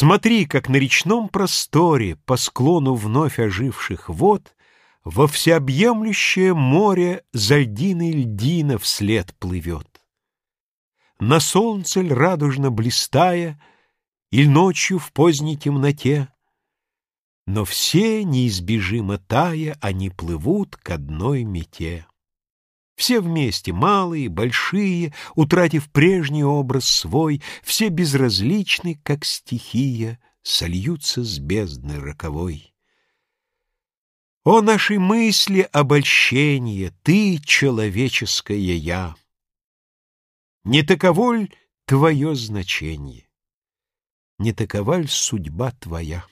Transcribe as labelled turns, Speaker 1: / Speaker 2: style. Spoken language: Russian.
Speaker 1: Смотри, как на речном просторе, По склону вновь оживших вод, Во всеобъемлющее море За льдиной льдина вслед плывет. На солнце ль радужно блистая, Иль ночью в поздней темноте, Но все, неизбежимо тая, Они плывут к одной мете. Все вместе, малые, большие, Утратив прежний образ свой, Все безразличны, как стихия, Сольются с бездны роковой. О, наши мысли обольщение, Ты, человеческое я! Не таково ль твое значение? Не такова ль судьба твоя?